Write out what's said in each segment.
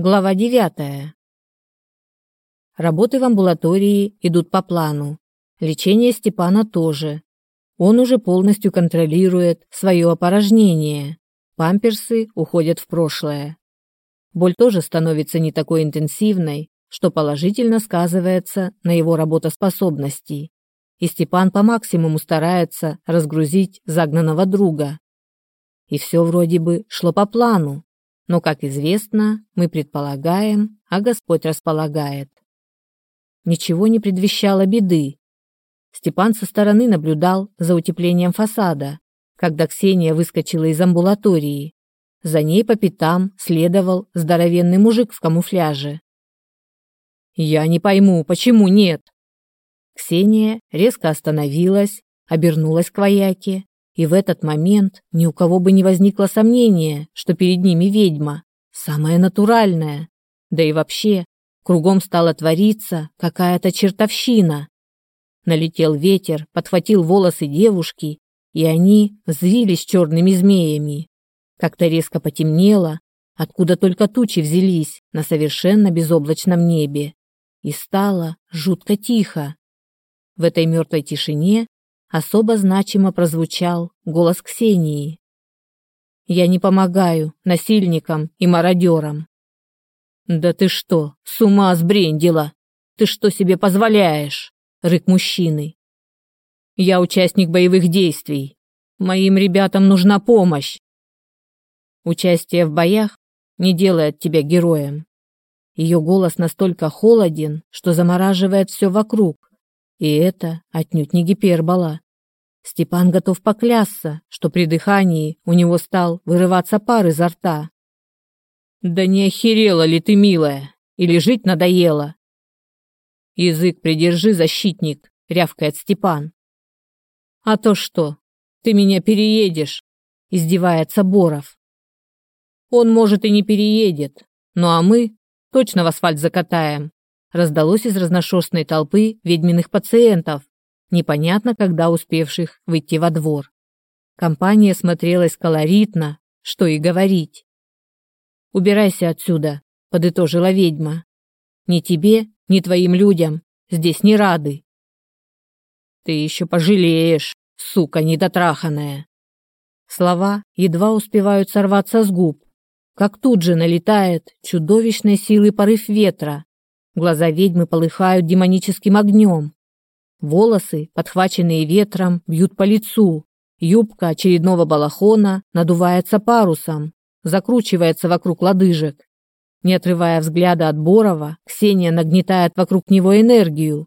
Глава 9. Работы в амбулатории идут по плану. Лечение Степана тоже. Он уже полностью контролирует свое опорожнение. Памперсы уходят в прошлое. Боль тоже становится не такой интенсивной, что положительно сказывается на его работоспособности. И Степан по максимуму старается разгрузить загнанного друга. И все вроде бы шло по плану, но, как известно, мы предполагаем, а Господь располагает. Ничего не предвещало беды. Степан со стороны наблюдал за утеплением фасада, когда Ксения выскочила из амбулатории. За ней по пятам следовал здоровенный мужик в камуфляже. «Я не пойму, почему нет?» Ксения резко остановилась, обернулась к вояке и в этот момент ни у кого бы не возникло сомнения, что перед ними ведьма, самая натуральная. Да и вообще, кругом стала твориться какая-то чертовщина. Налетел ветер, подхватил волосы девушки, и они взвились черными змеями. Как-то резко потемнело, откуда только тучи взялись на совершенно безоблачном небе. И стало жутко тихо. В этой мертвой тишине особо значимо прозвучал голос Ксении. «Я не помогаю насильникам и мародерам». «Да ты что, с ума сбрендила? Ты что себе позволяешь?» — рык мужчины. «Я участник боевых действий. Моим ребятам нужна помощь». Участие в боях не делает тебя героем. Ее голос настолько холоден, что замораживает все вокруг. И это отнюдь не гипербола. Степан готов поклясться, что при дыхании у него стал вырываться пар изо рта. «Да не охерела ли ты, милая? Или жить надоело?» «Язык придержи, защитник», — рявкает Степан. «А то что? Ты меня переедешь?» — издевается Боров. «Он, может, и не переедет, ну а мы точно в асфальт закатаем», раздалось из разношерстной толпы ведьминых пациентов, непонятно когда успевших выйти во двор. Компания смотрелась колоритно, что и говорить. «Убирайся отсюда», — подытожила ведьма. «Ни тебе, ни твоим людям здесь не рады». «Ты еще пожалеешь, сука недотраханная». Слова едва успевают сорваться с губ, как тут же налетает чудовищной силы порыв ветра. Глаза ведьмы полыхают демоническим огнем, Волосы, подхваченные ветром, бьют по лицу. Юбка очередного балахона надувается парусом, закручивается вокруг лодыжек. Не отрывая взгляда от Борова, Ксения нагнетает вокруг него энергию.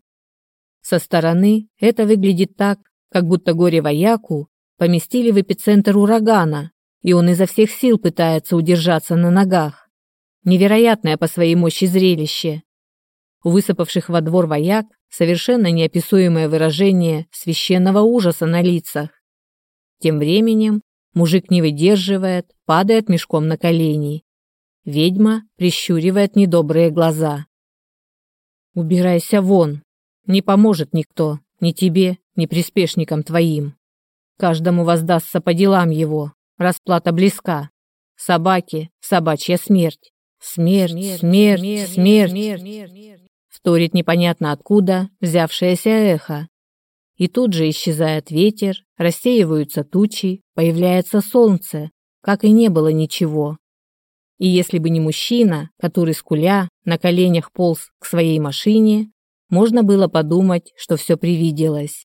Со стороны это выглядит так, как будто горе-вояку поместили в эпицентр урагана, и он изо всех сил пытается удержаться на ногах. Невероятное по своей мощи зрелище. У высыпавших во двор вояк совершенно неописуемое выражение священного ужаса на лицах. Тем временем мужик не выдерживает, падает мешком на колени. Ведьма прищуривает недобрые глаза. «Убирайся вон. Не поможет никто, ни тебе, ни приспешникам твоим. Каждому воздастся по делам его. Расплата близка. Собаки, собачья смерть. Смерть, смерть, смерть, смерть вторит непонятно откуда взявшееся эхо. И тут же исчезает ветер, рассеиваются тучи, появляется солнце, как и не было ничего. И если бы не мужчина, который скуля на коленях полз к своей машине, можно было подумать, что все привиделось.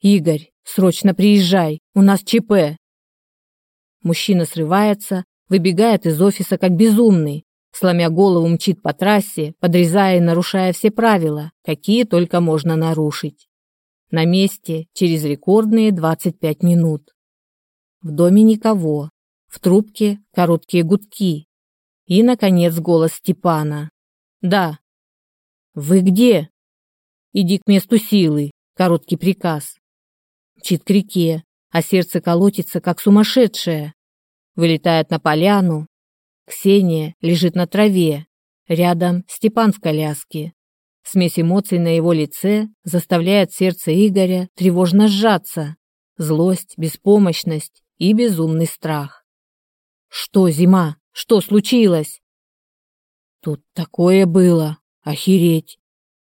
«Игорь, срочно приезжай, у нас ЧП!» Мужчина срывается, выбегает из офиса как безумный, сломя голову мчит по трассе, подрезая и нарушая все правила, какие только можно нарушить. На месте через рекордные 25 минут. В доме никого. В трубке короткие гудки. И, наконец, голос Степана. «Да». «Вы где?» «Иди к месту силы», — короткий приказ. Мчит к реке, а сердце колотится, как сумасшедшее. Вылетает на поляну, Ксения лежит на траве. Рядом Степан в коляске. Смесь эмоций на его лице заставляет сердце Игоря тревожно сжаться. Злость, беспомощность и безумный страх. «Что, зима? Что случилось?» Тут такое было, охереть.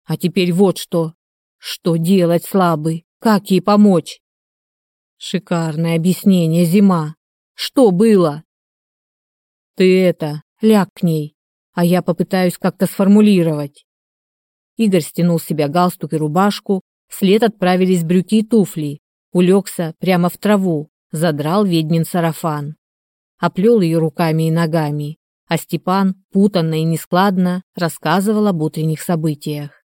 А теперь вот что. Что делать, слабый? Как ей помочь? Шикарное объяснение, зима. Что было? Ты это, ляг к ней, а я попытаюсь как-то сформулировать. Игорь стянул с себя галстук и рубашку, вслед отправились брюки и туфли. Улегся прямо в траву, задрал ведьмин сарафан. Оплел ее руками и ногами, а Степан, путанно и нескладно, рассказывал об утренних событиях.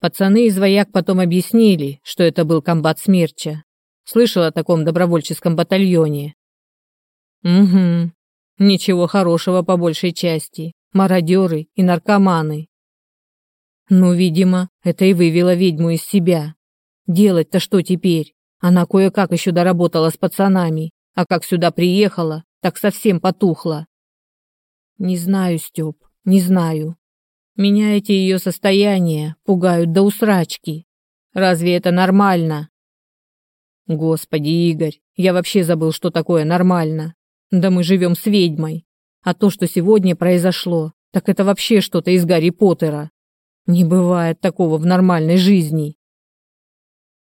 Пацаны из вояк потом объяснили, что это был комбат смерча. Слышал о таком добровольческом батальоне. Угу. Ничего хорошего по большей части. Мародеры и наркоманы. Ну, видимо, это и вывело ведьму из себя. Делать-то что теперь? Она кое-как еще доработала с пацанами, а как сюда приехала, так совсем потухла. Не знаю, Степ, не знаю. Меня эти ее состояния пугают до усрачки. Разве это нормально? Господи, Игорь, я вообще забыл, что такое нормально. Да мы живем с ведьмой. А то, что сегодня произошло, так это вообще что-то из Гарри Поттера. Не бывает такого в нормальной жизни.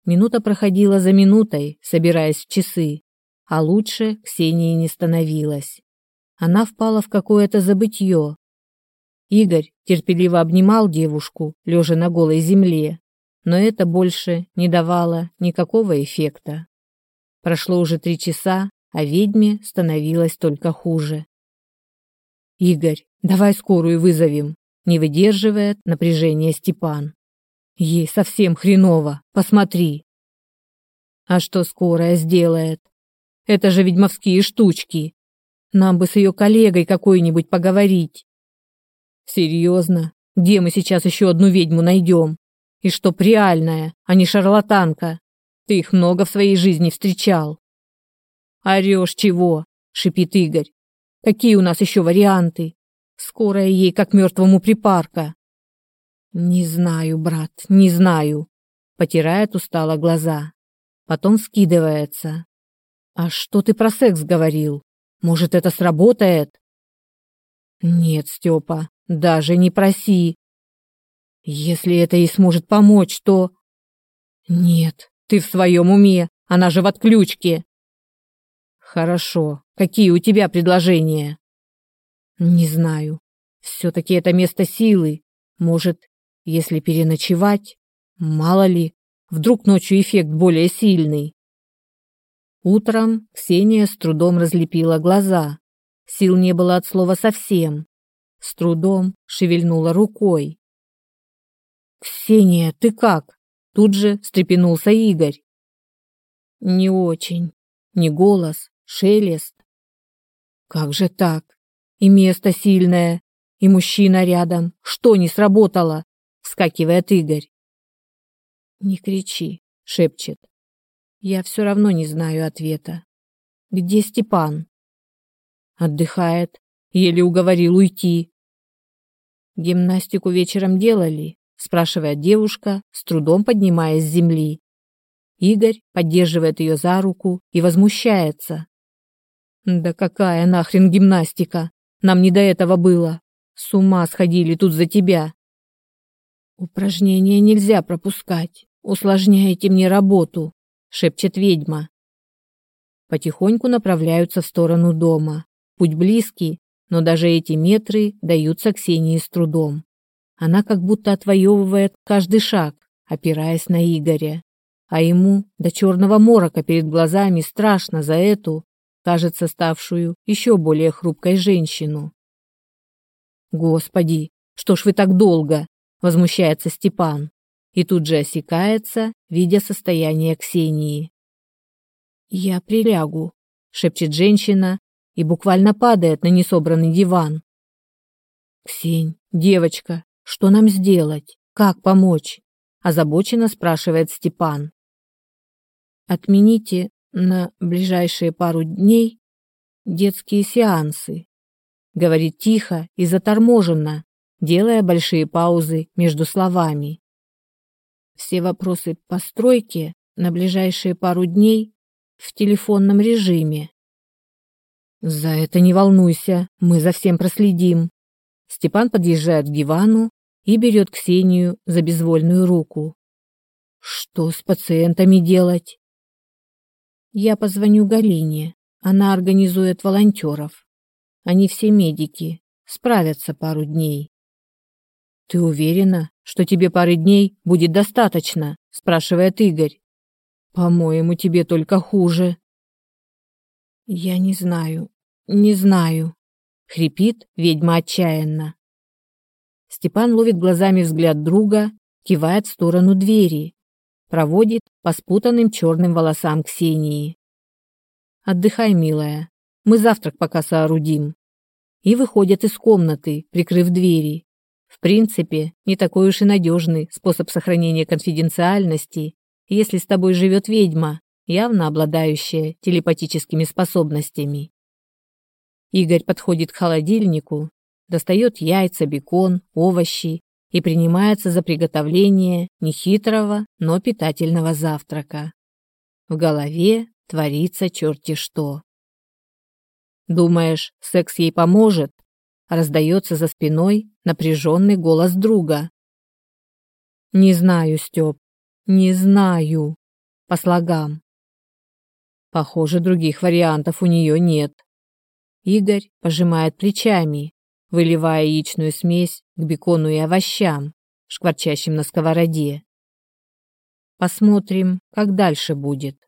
Минута проходила за минутой, собираясь в часы, а лучше Ксении не становилось. Она впала в какое-то забытье, Игорь терпеливо обнимал девушку, лежа на голой земле, но это больше не давало никакого эффекта. Прошло уже три часа, а ведьме становилось только хуже. «Игорь, давай скорую вызовем», — не выдерживает напряжения Степан. «Ей совсем хреново, посмотри». «А что скорая сделает? Это же ведьмовские штучки. Нам бы с ее коллегой какой-нибудь поговорить». Серьезно? Где мы сейчас еще одну ведьму найдем? И чтоб реальная, а не шарлатанка. Ты их много в своей жизни встречал. Орешь чего? Шипит Игорь. Какие у нас еще варианты? Скорая ей как мертвому припарка. Не знаю, брат, не знаю. Потирает устало глаза. Потом скидывается. А что ты про секс говорил? Может, это сработает? Нет, Степа, даже не проси. Если это ей сможет помочь, то... Нет, ты в своем уме, она же в отключке. Хорошо, какие у тебя предложения? Не знаю. Все-таки это место силы. Может, если переночевать? Мало ли, вдруг ночью эффект более сильный. Утром Ксения с трудом разлепила глаза. Сил не было от слова совсем с трудом шевельнула рукой. «Ксения, ты как?» Тут же встрепенулся Игорь. «Не очень. Не голос, шелест. Как же так? И место сильное, и мужчина рядом. Что не сработало?» Вскакивает Игорь. «Не кричи», — шепчет. «Я все равно не знаю ответа. Где Степан?» Отдыхает. Еле уговорил уйти. «Гимнастику вечером делали?» – спрашивает девушка, с трудом поднимаясь с земли. Игорь поддерживает ее за руку и возмущается. «Да какая нахрен гимнастика? Нам не до этого было. С ума сходили тут за тебя». «Упражнения нельзя пропускать. Усложняете мне работу», – шепчет ведьма. Потихоньку направляются в сторону дома. Путь близкий, но даже эти метры даются Ксении с трудом. Она как будто отвоевывает каждый шаг, опираясь на Игоря. А ему до черного морока перед глазами страшно за эту, кажется, ставшую еще более хрупкой женщину. «Господи, что ж вы так долго?» – возмущается Степан. И тут же осекается, видя состояние Ксении. «Я прилягу», – шепчет женщина, и буквально падает на несобранный диван. «Ксень, девочка, что нам сделать? Как помочь?» озабоченно спрашивает Степан. «Отмените на ближайшие пару дней детские сеансы», говорит тихо и заторможенно, делая большие паузы между словами. Все вопросы по стройке на ближайшие пару дней в телефонном режиме. За это не волнуйся, мы за всем проследим. Степан подъезжает к дивану и берет Ксению за безвольную руку. Что с пациентами делать? Я позвоню Галине. Она организует волонтеров. Они все медики, справятся пару дней. Ты уверена, что тебе пары дней будет достаточно? спрашивает Игорь. По-моему, тебе только хуже. Я не знаю, не знаю, хрипит ведьма отчаянно. Степан ловит глазами взгляд друга, кивает в сторону двери, проводит по спутанным черным волосам Ксении. Отдыхай, милая. Мы завтрак пока соорудим. И выходят из комнаты, прикрыв двери. В принципе, не такой уж и надежный способ сохранения конфиденциальности, если с тобой живет ведьма, явно обладающая телепатическими способностями. Игорь подходит к холодильнику, достает яйца, бекон, овощи и принимается за приготовление нехитрого, но питательного завтрака. В голове творится черти что. «Думаешь, секс ей поможет?» раздается за спиной напряженный голос друга. «Не знаю, Степ, не знаю. По слогам. Похоже, других вариантов у нее нет. Игорь пожимает плечами, выливая яичную смесь к бекону и овощам, шкварчащим на сковороде. Посмотрим, как дальше будет.